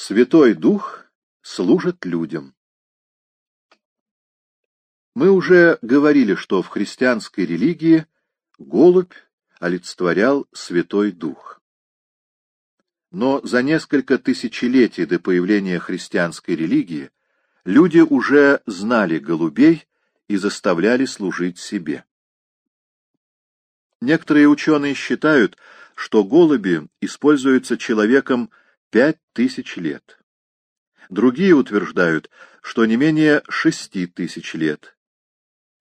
Святой Дух служит людям. Мы уже говорили, что в христианской религии голубь олицетворял Святой Дух. Но за несколько тысячелетий до появления христианской религии люди уже знали голубей и заставляли служить себе. Некоторые ученые считают, что голуби используются человеком пять тысяч лет. Другие утверждают, что не менее шести тысяч лет.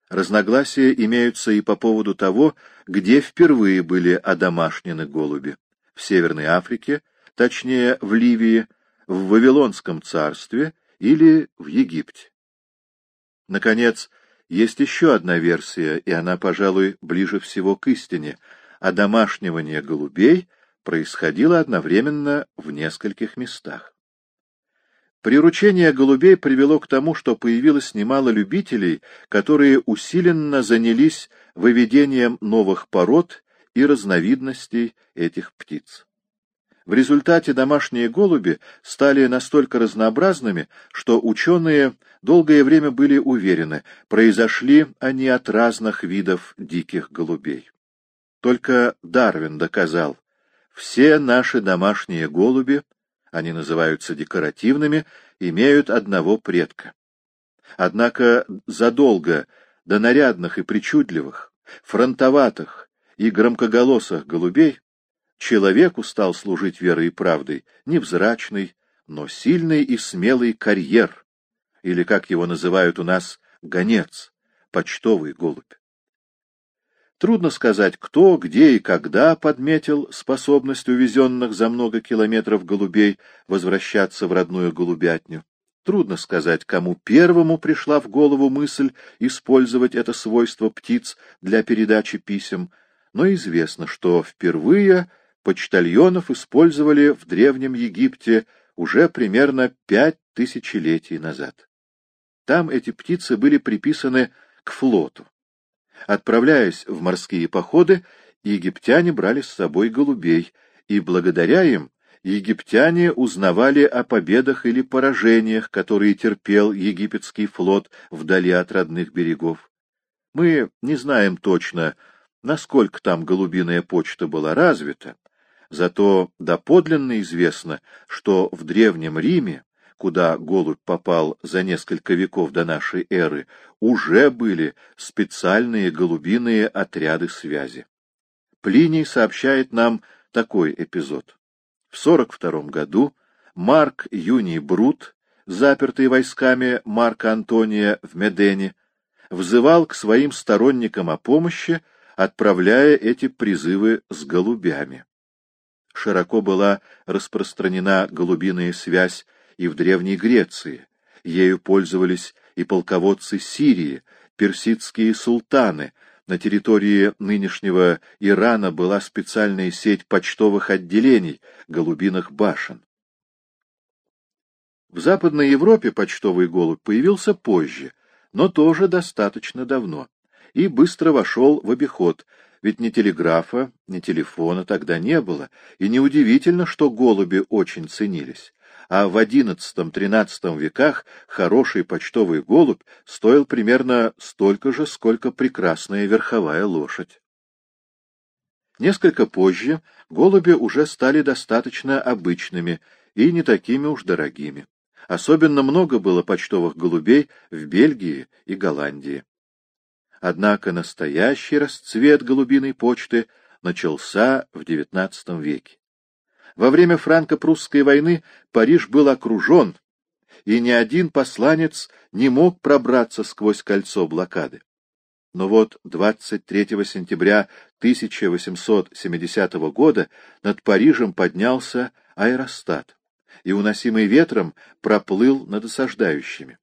Разногласия имеются и по поводу того, где впервые были одомашнены голуби. В Северной Африке, точнее в Ливии, в Вавилонском царстве или в Египте. Наконец, есть еще одна версия, и она, пожалуй, ближе всего к истине. Одомашнивание голубей происходило одновременно в нескольких местах. Приручение голубей привело к тому, что появилось немало любителей, которые усиленно занялись выведением новых пород и разновидностей этих птиц. В результате домашние голуби стали настолько разнообразными, что ученые долгое время были уверены, произошли они от разных видов диких голубей. Только Дарвин доказал, все наши домашние голуби, они называются декоративными, имеют одного предка. Однако задолго до нарядных и причудливых, фронтоватых и громкоголосых голубей человеку стал служить верой и правдой невзрачный, но сильный и смелый карьер, или, как его называют у нас, гонец, почтовый голубь. Трудно сказать, кто, где и когда подметил способность увезенных за много километров голубей возвращаться в родную голубятню. Трудно сказать, кому первому пришла в голову мысль использовать это свойство птиц для передачи писем, но известно, что впервые почтальонов использовали в Древнем Египте уже примерно пять тысячелетий назад. Там эти птицы были приписаны к флоту. Отправляясь в морские походы, египтяне брали с собой голубей, и благодаря им египтяне узнавали о победах или поражениях, которые терпел египетский флот вдали от родных берегов. Мы не знаем точно, насколько там голубиная почта была развита, Зато доподлинно известно, что в Древнем Риме, куда голубь попал за несколько веков до нашей эры, уже были специальные голубиные отряды связи. Плиний сообщает нам такой эпизод. В 42 году Марк Юний Брут, запертый войсками Марка Антония в Медене, взывал к своим сторонникам о помощи, отправляя эти призывы с голубями широко была распространена голубиная связь и в Древней Греции. Ею пользовались и полководцы Сирии, персидские султаны. На территории нынешнего Ирана была специальная сеть почтовых отделений, голубиных башен. В Западной Европе почтовый голубь появился позже, но тоже достаточно давно, и быстро вошел в обиход, ведь ни телеграфа, ни телефона тогда не было, и неудивительно, что голуби очень ценились. А в XI-XIII веках хороший почтовый голубь стоил примерно столько же, сколько прекрасная верховая лошадь. Несколько позже голуби уже стали достаточно обычными и не такими уж дорогими. Особенно много было почтовых голубей в Бельгии и Голландии. Однако настоящий расцвет голубиной почты начался в XIX веке. Во время франко-прусской войны Париж был окружен, и ни один посланец не мог пробраться сквозь кольцо блокады. Но вот 23 сентября 1870 года над Парижем поднялся аэростат и, уносимый ветром, проплыл над осаждающими.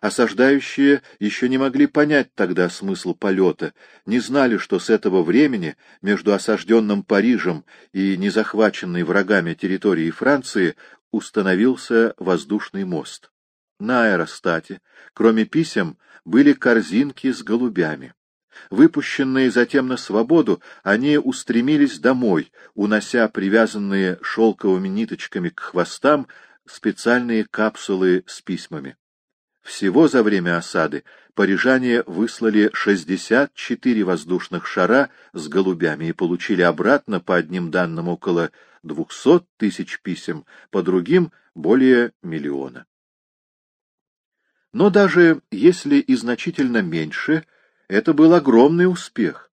Осаждающие еще не могли понять тогда смысл полета, не знали, что с этого времени между осажденным Парижем и незахваченной врагами территорией Франции установился воздушный мост. На аэростате, кроме писем, были корзинки с голубями. Выпущенные затем на свободу, они устремились домой, унося привязанные шелковыми ниточками к хвостам специальные капсулы с письмами. Всего за время осады парижане выслали 64 воздушных шара с голубями и получили обратно по одним данным около 200 тысяч писем, по другим — более миллиона. Но даже если и значительно меньше, это был огромный успех,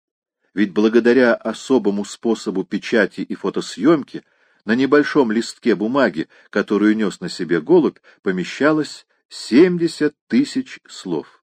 ведь благодаря особому способу печати и фотосъемки на небольшом листке бумаги, которую нес на себе голубь, помещалось 70 тысяч слов.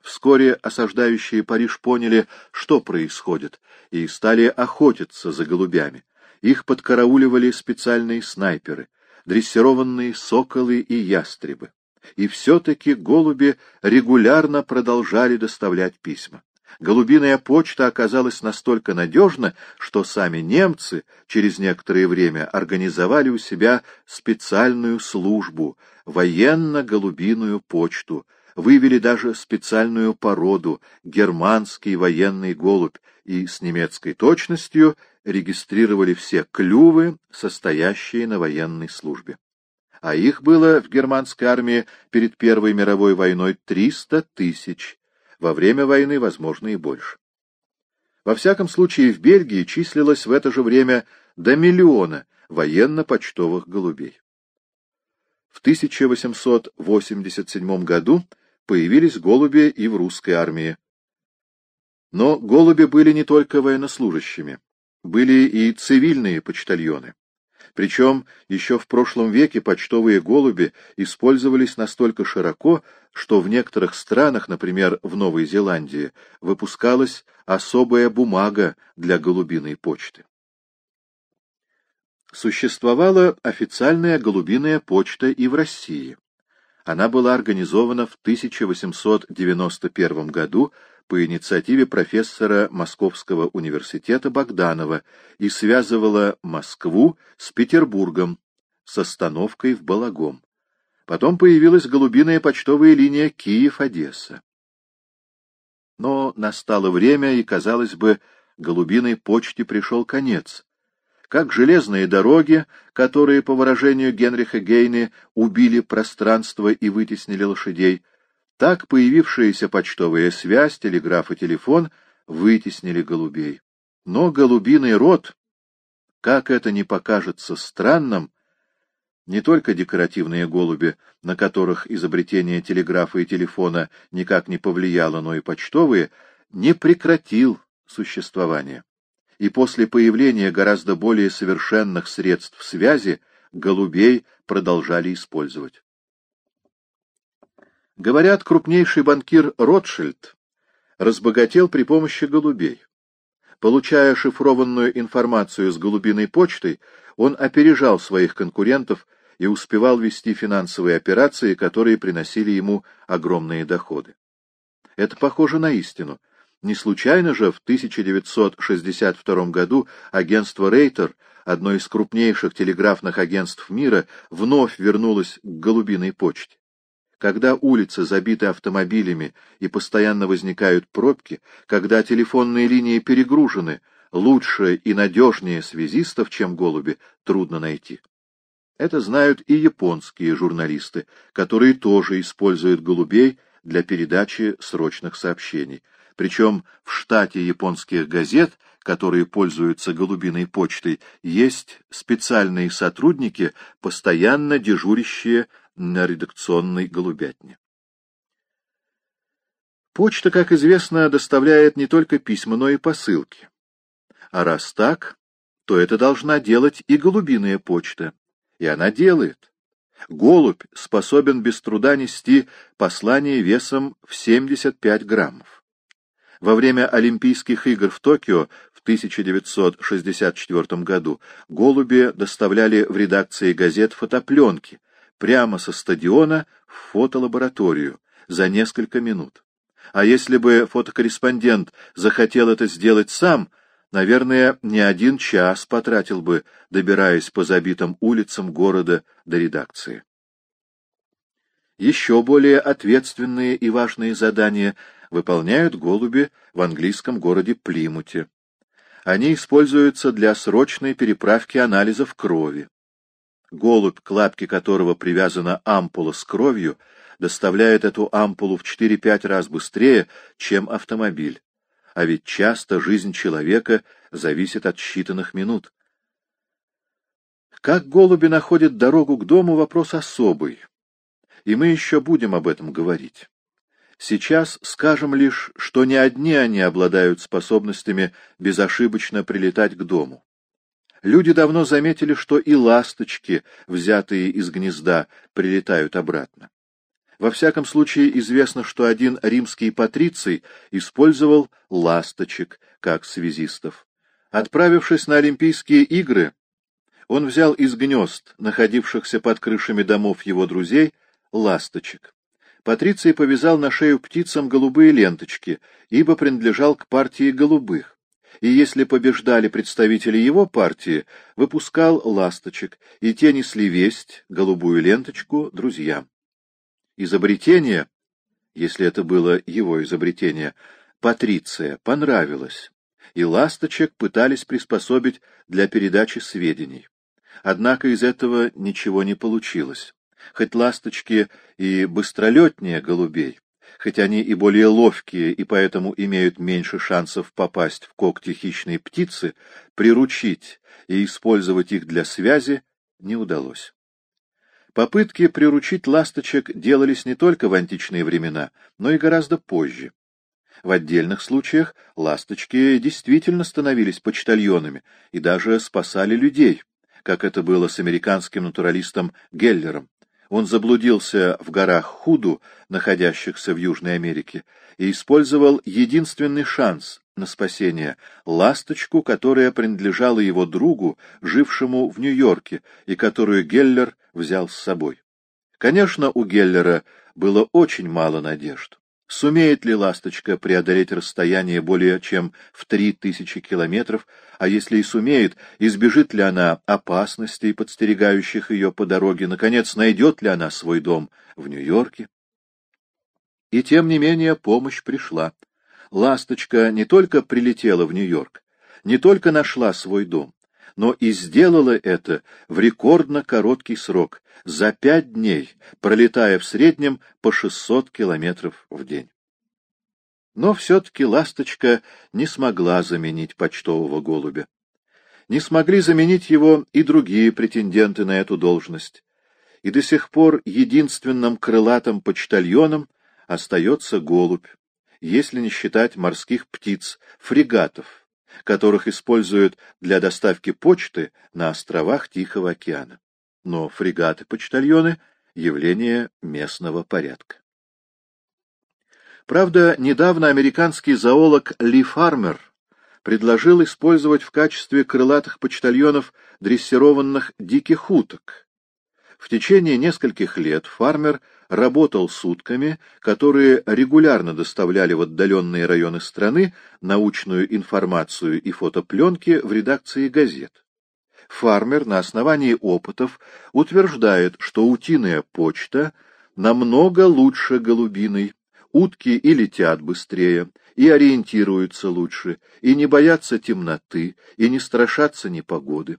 Вскоре осаждающие Париж поняли, что происходит, и стали охотиться за голубями. Их подкарауливали специальные снайперы, дрессированные соколы и ястребы. И все-таки голуби регулярно продолжали доставлять письма. Голубиная почта оказалась настолько надежна, что сами немцы через некоторое время организовали у себя специальную службу — военно-голубиную почту, вывели даже специальную породу — германский военный голубь, и с немецкой точностью регистрировали все клювы, состоящие на военной службе. А их было в германской армии перед Первой мировой войной 300 тысяч, во время войны, возможно, и больше. Во всяком случае, в Бельгии числилось в это же время до миллиона военно-почтовых голубей. В 1887 году появились голуби и в русской армии. Но голуби были не только военнослужащими, были и цивильные почтальоны. Причем еще в прошлом веке почтовые голуби использовались настолько широко, что в некоторых странах, например, в Новой Зеландии, выпускалась особая бумага для голубиной почты. Существовала официальная голубиная почта и в России. Она была организована в 1891 году по инициативе профессора Московского университета Богданова и связывала Москву с Петербургом с остановкой в Балагом. Потом появилась голубиная почтовая линия Киев-Одесса. Но настало время, и, казалось бы, голубиной почте пришел конец. Как железные дороги, которые, по выражению Генриха Гейне, убили пространство и вытеснили лошадей, так появившаяся почтовая связь, телеграф и телефон вытеснили голубей. Но голубиный род, как это не покажется странным, не только декоративные голуби, на которых изобретение телеграфа и телефона никак не повлияло, но и почтовые, не прекратил существование. И после появления гораздо более совершенных средств связи голубей продолжали использовать. Говорят, крупнейший банкир Ротшильд разбогател при помощи голубей. Получая шифрованную информацию с голубиной почтой, он опережал своих конкурентов и успевал вести финансовые операции, которые приносили ему огромные доходы. Это похоже на истину. Не случайно же в 1962 году агентство Рейтер, одно из крупнейших телеграфных агентств мира, вновь вернулось к голубиной почте. Когда улицы забиты автомобилями и постоянно возникают пробки, когда телефонные линии перегружены, лучше и надежнее связистов, чем голуби, трудно найти. Это знают и японские журналисты, которые тоже используют голубей для передачи срочных сообщений. Причем в штате японских газет, которые пользуются голубиной почтой, есть специальные сотрудники, постоянно дежурящие на редакционной голубятне. Почта, как известно, доставляет не только письма, но и посылки. А раз так, то это должна делать и голубиная почта. И она делает. Голубь способен без труда нести послание весом в 75 граммов. Во время Олимпийских игр в Токио в 1964 году голуби доставляли в редакции газет фотопленки, прямо со стадиона в фотолабораторию за несколько минут. А если бы фотокорреспондент захотел это сделать сам, наверное, не один час потратил бы, добираясь по забитым улицам города до редакции. Еще более ответственные и важные задания выполняют голуби в английском городе Плимуте. Они используются для срочной переправки анализов крови. Голубь, к лапке которого привязана ампула с кровью, доставляет эту ампулу в 4-5 раз быстрее, чем автомобиль. А ведь часто жизнь человека зависит от считанных минут. Как голуби находят дорогу к дому — вопрос особый, и мы еще будем об этом говорить. Сейчас скажем лишь, что не одни они обладают способностями безошибочно прилетать к дому. Люди давно заметили, что и ласточки, взятые из гнезда, прилетают обратно. Во всяком случае, известно, что один римский патриций использовал ласточек как связистов. Отправившись на Олимпийские игры, он взял из гнезд, находившихся под крышами домов его друзей, ласточек. Патриций повязал на шею птицам голубые ленточки, ибо принадлежал к партии голубых, и если побеждали представители его партии, выпускал ласточек, и те несли весть, голубую ленточку, друзьям. Изобретение, если это было его изобретение, Патриция, понравилось, и ласточек пытались приспособить для передачи сведений. Однако из этого ничего не получилось. Хоть ласточки и быстролетнее голубей, хоть они и более ловкие и поэтому имеют меньше шансов попасть в когти хищной птицы, приручить и использовать их для связи не удалось. Попытки приручить ласточек делались не только в античные времена, но и гораздо позже. В отдельных случаях ласточки действительно становились почтальонами и даже спасали людей, как это было с американским натуралистом Геллером. Он заблудился в горах Худу, находящихся в Южной Америке, и использовал единственный шанс на спасение — ласточку, которая принадлежала его другу, жившему в Нью-Йорке, и которую Геллер взял с собой. Конечно, у Геллера было очень мало надежд. Сумеет ли «Ласточка» преодолеть расстояние более чем в три тысячи километров, а если и сумеет, избежит ли она опасностей, подстерегающих ее по дороге, наконец, найдет ли она свой дом в Нью-Йорке? И тем не менее помощь пришла. «Ласточка» не только прилетела в Нью-Йорк, не только нашла свой дом, но и сделала это в рекордно короткий срок, за пять дней, пролетая в среднем по 600 километров в день. Но все-таки «Ласточка» не смогла заменить почтового голубя. Не смогли заменить его и другие претенденты на эту должность. И до сих пор единственным крылатым почтальоном остается голубь, если не считать морских птиц, фрегатов, которых используют для доставки почты на островах Тихого океана. Но фрегаты-почтальоны — явление местного порядка. Правда, недавно американский зоолог Ли Фармер предложил использовать в качестве крылатых почтальонов дрессированных диких уток. В течение нескольких лет Фармер работал сутками, которые регулярно доставляли в отдаленные районы страны научную информацию и фотопленки в редакции газет. Фармер на основании опытов утверждает, что утиная почта намного лучше голубиной, утки и летят быстрее, и ориентируются лучше, и не боятся темноты, и не страшатся непогоды.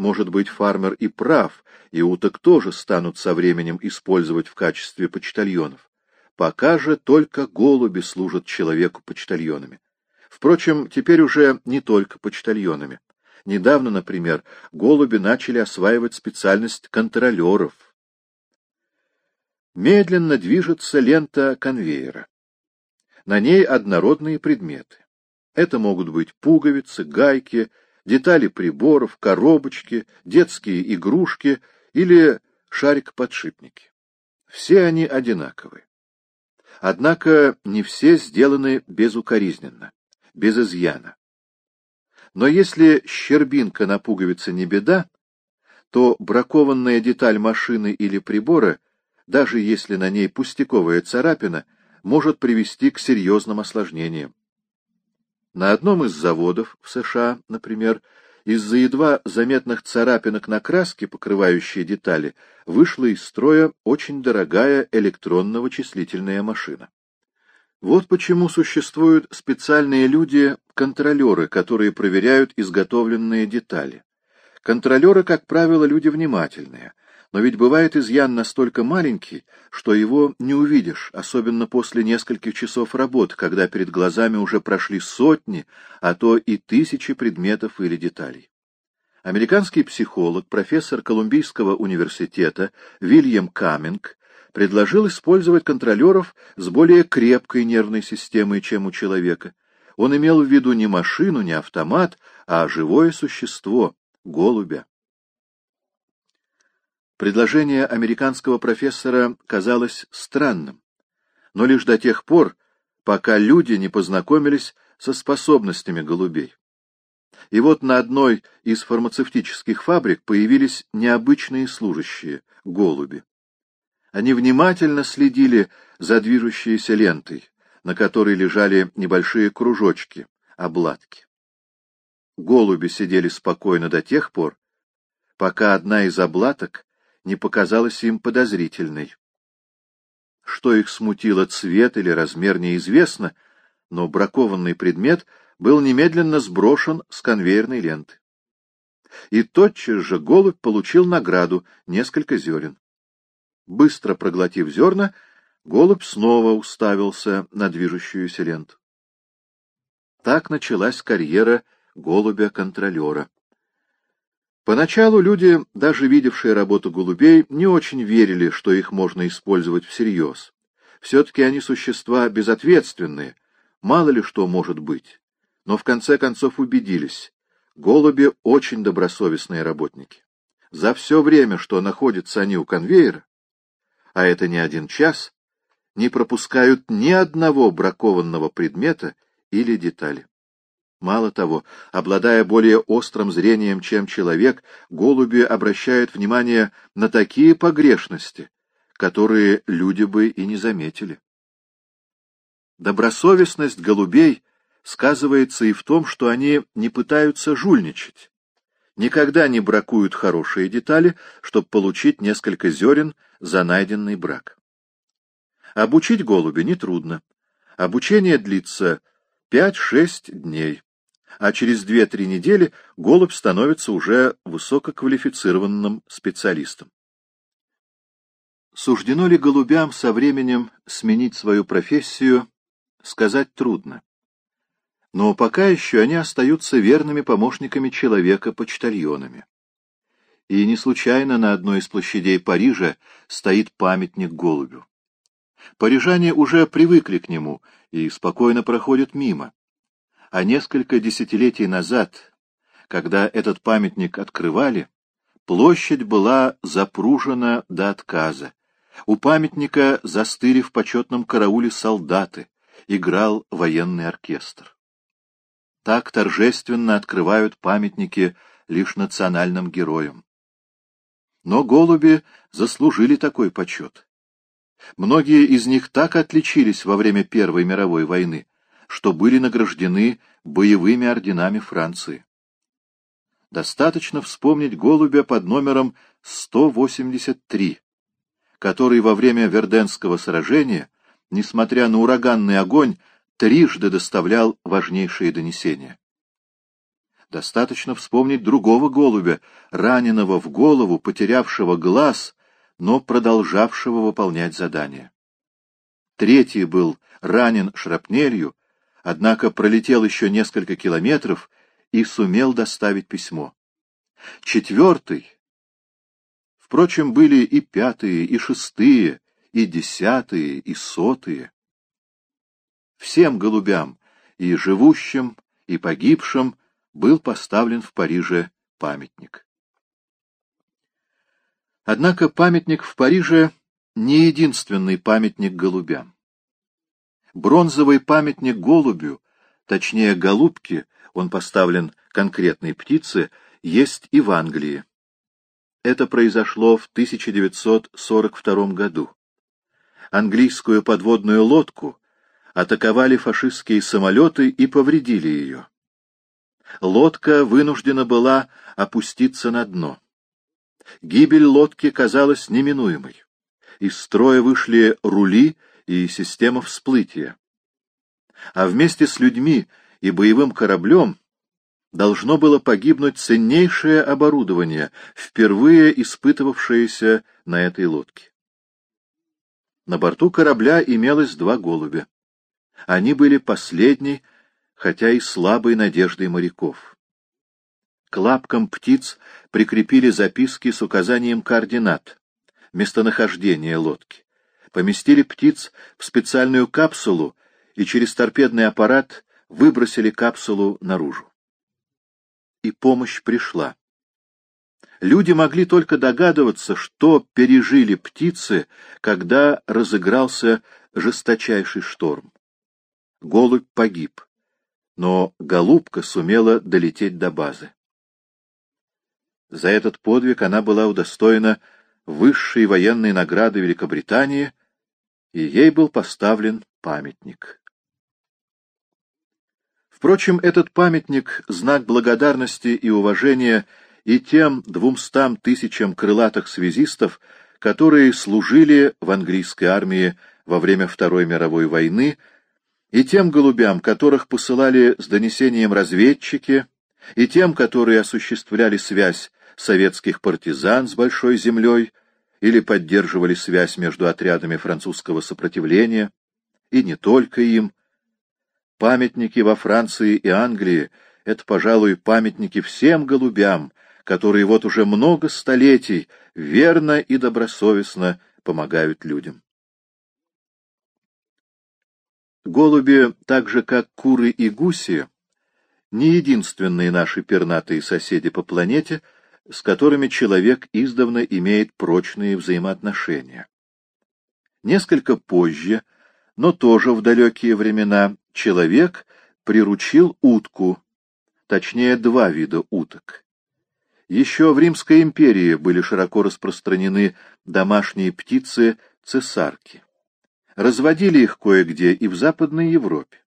Может быть, фармер и прав, и уток тоже станут со временем использовать в качестве почтальонов. Пока же только голуби служат человеку почтальонами. Впрочем, теперь уже не только почтальонами. Недавно, например, голуби начали осваивать специальность контролеров. Медленно движется лента конвейера. На ней однородные предметы. Это могут быть пуговицы, гайки, детали приборов, коробочки, детские игрушки или шарик-подшипники. Все они одинаковые. Однако не все сделаны безукоризненно, без изъяна. Но если щербинка на пуговице не беда, то бракованная деталь машины или прибора, даже если на ней пустяковая царапина, может привести к серьезным осложнениям. На одном из заводов в США, например, из-за едва заметных царапинок на краске, покрывающей детали, вышла из строя очень дорогая электронно-вычислительная машина. Вот почему существуют специальные люди-контролеры, которые проверяют изготовленные детали. Контролеры, как правило, люди внимательные, но ведь бывает изъян настолько маленький, что его не увидишь, особенно после нескольких часов работы, когда перед глазами уже прошли сотни, а то и тысячи предметов или деталей. Американский психолог, профессор Колумбийского университета Вильям Каминг предложил использовать контролеров с более крепкой нервной системой, чем у человека. Он имел в виду не машину, не автомат, а живое существо — голубя. Предложение американского профессора казалось странным, но лишь до тех пор, пока люди не познакомились со способностями голубей. И вот на одной из фармацевтических фабрик появились необычные служащие — голуби. Они внимательно следили за движущейся лентой, на которой лежали небольшие кружочки, обладки. Голуби сидели спокойно до тех пор, пока одна из облаток не показалась им подозрительной. Что их смутило, цвет или размер, неизвестно, но бракованный предмет был немедленно сброшен с конвейерной ленты. И тотчас же голубь получил награду — несколько зерен. Быстро проглотив зерна, голубь снова уставился на движущуюся ленту. Так началась карьера голубя-контролера. Поначалу люди, даже видевшие работу голубей, не очень верили, что их можно использовать всерьез. Все-таки они существа безответственные, мало ли что может быть. Но в конце концов убедились, голуби очень добросовестные работники. За все время, что находятся они у конвейера, а это не один час, не пропускают ни одного бракованного предмета или детали. Мало того, обладая более острым зрением, чем человек, голуби обращают внимание на такие погрешности, которые люди бы и не заметили. Добросовестность голубей сказывается и в том, что они не пытаются жульничать, никогда не бракуют хорошие детали, чтобы получить несколько зерен за найденный брак. Обучить голубя нетрудно. Обучение длится 5-6 дней, а через 2-3 недели голубь становится уже высококвалифицированным специалистом. Суждено ли голубям со временем сменить свою профессию, сказать трудно. Но пока еще они остаются верными помощниками человека, почтальонами. И не случайно на одной из площадей Парижа стоит памятник голубю. Парижане уже привыкли к нему и спокойно проходят мимо. А несколько десятилетий назад, когда этот памятник открывали, площадь была запружена до отказа. У памятника застыли в почетном карауле солдаты, играл военный оркестр. Так торжественно открывают памятники лишь национальным героям. Но голуби заслужили такой почет. Многие из них так отличились во время Первой мировой войны, что были награждены боевыми орденами Франции. Достаточно вспомнить голубя под номером 183, который во время Верденского сражения, несмотря на ураганный огонь, трижды доставлял важнейшие донесения. Достаточно вспомнить другого голубя, раненого в голову, потерявшего глаз, но продолжавшего выполнять задание. Третий был ранен шрапнелью, однако пролетел еще несколько километров и сумел доставить письмо. Четвертый... Впрочем, были и пятые, и шестые, и десятые, и сотые. Всем голубям, и живущим, и погибшим, был поставлен в Париже памятник. Однако памятник в Париже не единственный памятник голубям. Бронзовый памятник голубю, точнее голубке, он поставлен конкретной птице, есть и в Англии. Это произошло в 1942 году. Английскую подводную лодку атаковали фашистские самолеты и повредили ее. Лодка вынуждена была опуститься на дно. Гибель лодки казалась неминуемой. Из строя вышли рули и система всплытия. А вместе с людьми и боевым кораблем должно было погибнуть ценнейшее оборудование, впервые испытывавшееся на этой лодке. На борту корабля имелось два голубя. Они были последней, хотя и слабой надеждой моряков. К лапкам птиц прикрепили записки с указанием координат, местонахождения лодки. Поместили птиц в специальную капсулу и через торпедный аппарат выбросили капсулу наружу. И помощь пришла. Люди могли только догадываться, что пережили птицы, когда разыгрался жесточайший шторм. Голубь погиб, но голубка сумела долететь до базы. За этот подвиг она была удостоена высшей военной награды Великобритании, и ей был поставлен памятник. Впрочем, этот памятник — знак благодарности и уважения и тем двумстам тысячам крылатых связистов, которые служили в английской армии во время Второй мировой войны, и тем голубям, которых посылали с донесением разведчики, и тем, которые осуществляли связь советских партизан с Большой землей или поддерживали связь между отрядами французского сопротивления, и не только им. Памятники во Франции и Англии — это, пожалуй, памятники всем голубям, которые вот уже много столетий верно и добросовестно помогают людям. Голуби, так же как куры и гуси, не единственные наши пернатые соседи по планете — с которыми человек издавна имеет прочные взаимоотношения. Несколько позже, но тоже в далекие времена, человек приручил утку, точнее два вида уток. Еще в Римской империи были широко распространены домашние птицы цесарки. Разводили их кое-где и в Западной Европе.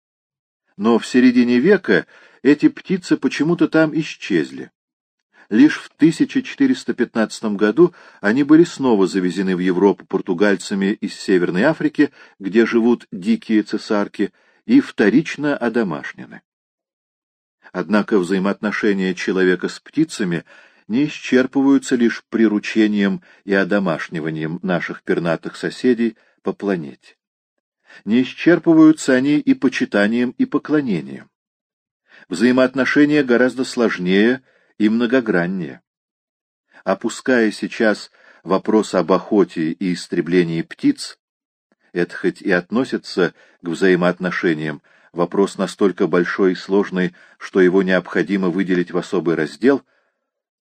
Но в середине века эти птицы почему-то там исчезли. Лишь в 1415 году они были снова завезены в Европу португальцами из Северной Африки, где живут дикие цесарки, и вторично одомашнены. Однако взаимоотношения человека с птицами не исчерпываются лишь приручением и одомашниванием наших пернатых соседей по планете. Не исчерпываются они и почитанием, и поклонением. Взаимоотношения гораздо сложнее и многограннее. Опуская сейчас вопрос об охоте и истреблении птиц, это хоть и относится к взаимоотношениям, вопрос настолько большой и сложный, что его необходимо выделить в особый раздел,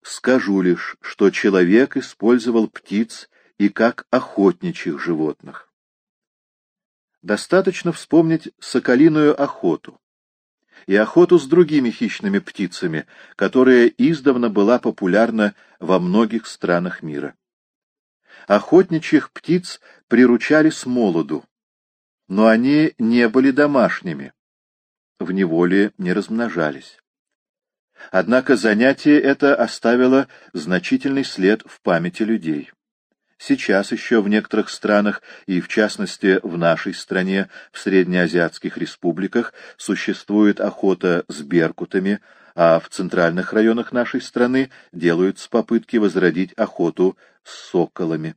скажу лишь, что человек использовал птиц и как охотничьих животных. Достаточно вспомнить соколиную охоту, и охоту с другими хищными птицами, которая издавна была популярна во многих странах мира. Охотничьих птиц приручали с молоду, но они не были домашними, в неволе не размножались. Однако занятие это оставило значительный след в памяти людей. Сейчас еще в некоторых странах, и в частности в нашей стране, в среднеазиатских республиках, существует охота с беркутами, а в центральных районах нашей страны делаются попытки возродить охоту с соколами.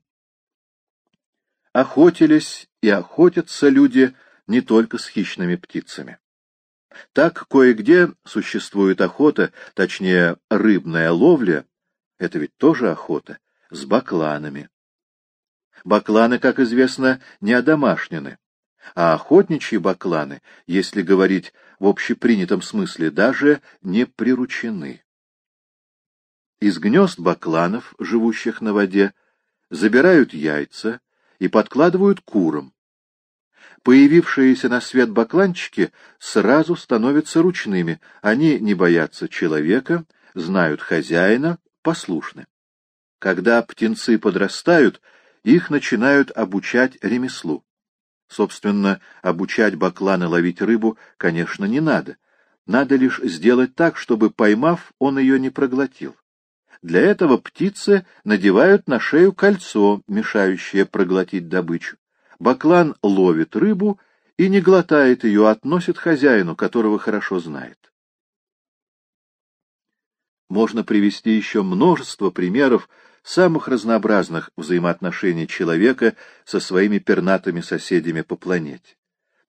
Охотились и охотятся люди не только с хищными птицами. Так кое-где существует охота, точнее рыбная ловля, это ведь тоже охота, с бакланами. Бакланы, как известно, не одомашнены, а охотничьи бакланы, если говорить в общепринятом смысле, даже не приручены. Из гнезд бакланов, живущих на воде, забирают яйца и подкладывают курам. Появившиеся на свет бакланчики сразу становятся ручными, они не боятся человека, знают хозяина, послушны. Когда птенцы подрастают, их начинают обучать ремеслу. Собственно, обучать баклана ловить рыбу, конечно, не надо. Надо лишь сделать так, чтобы, поймав, он ее не проглотил. Для этого птицы надевают на шею кольцо, мешающее проглотить добычу. Баклан ловит рыбу и не глотает ее, относит хозяину, которого хорошо знает. Можно привести еще множество примеров самых разнообразных взаимоотношений человека со своими пернатыми соседями по планете.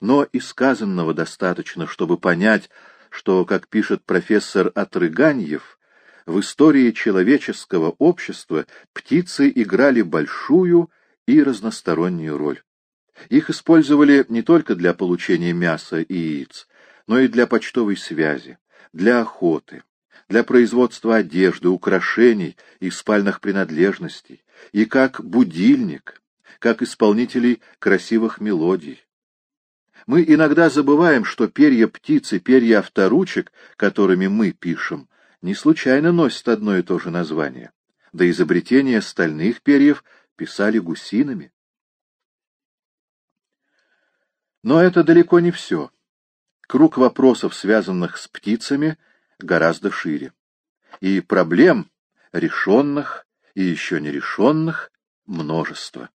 Но и сказанного достаточно, чтобы понять, что, как пишет профессор Отрыганьев, в истории человеческого общества птицы играли большую и разностороннюю роль. Их использовали не только для получения мяса и яиц, но и для почтовой связи, для охоты, для производства одежды, украшений и спальных принадлежностей, и как будильник, как исполнителей красивых мелодий. Мы иногда забываем, что перья птицы, перья авторучек, которыми мы пишем, не случайно носят одно и то же название. До изобретения стальных перьев писали гусинами. Но это далеко не все. Круг вопросов, связанных с птицами, гораздо шире. И проблем, решенных и еще не решенных, множество.